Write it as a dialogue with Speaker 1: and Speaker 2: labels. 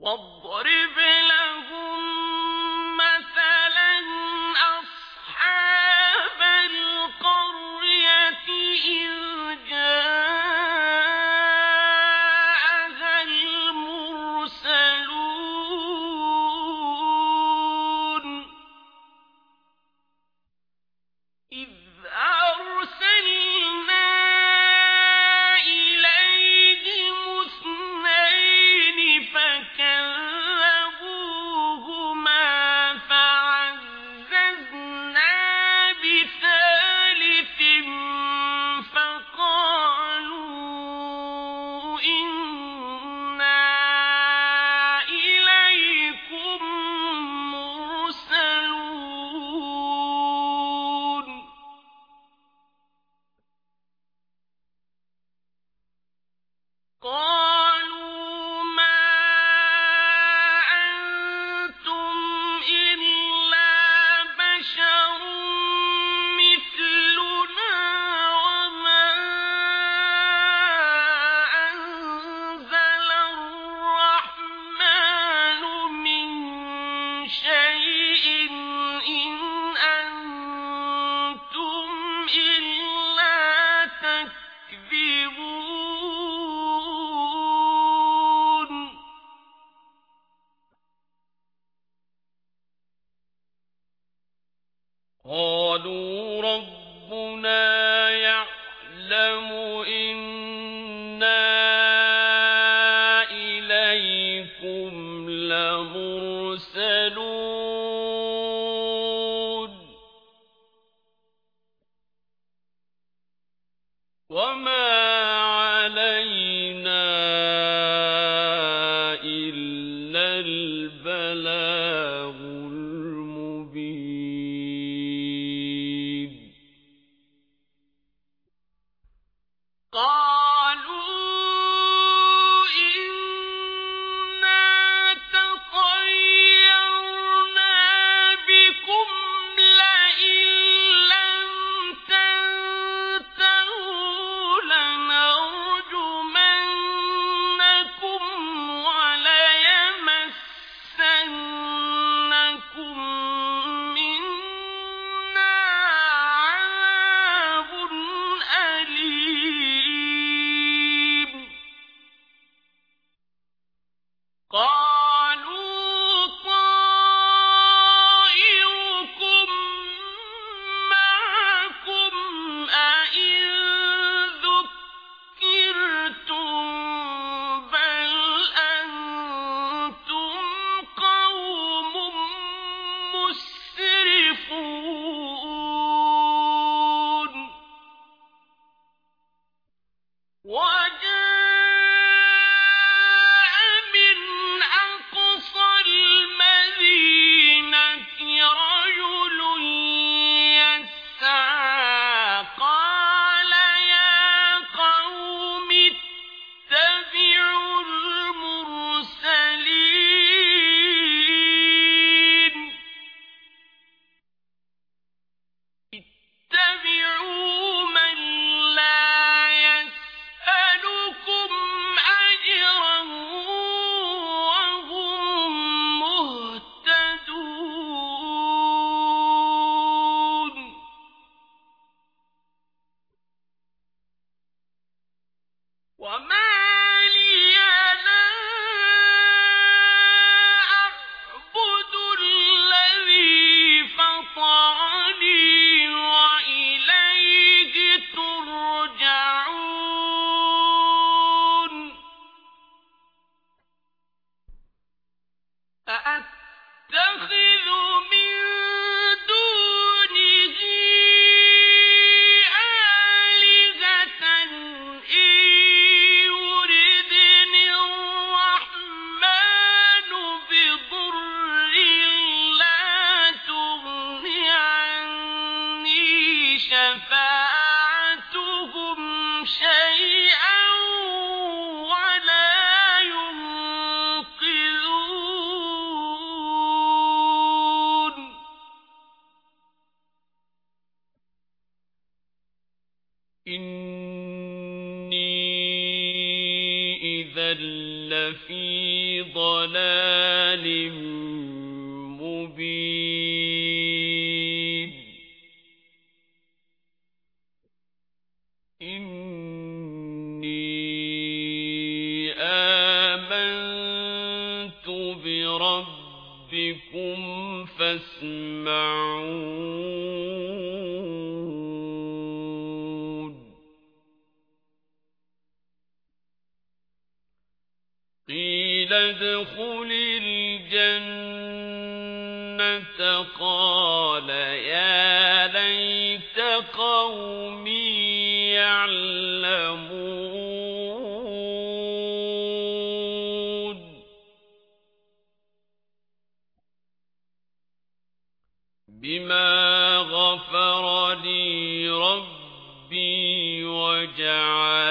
Speaker 1: واضرب قالوا ربنا يعلم إنا إليكم لمرسلون. وما لفي ضلال مبين إني آمنت بربكم فاسمعون قيل ادخل الجنة. قال يا ليت قومي يعلمون. بما غفر لي ربي وجعلني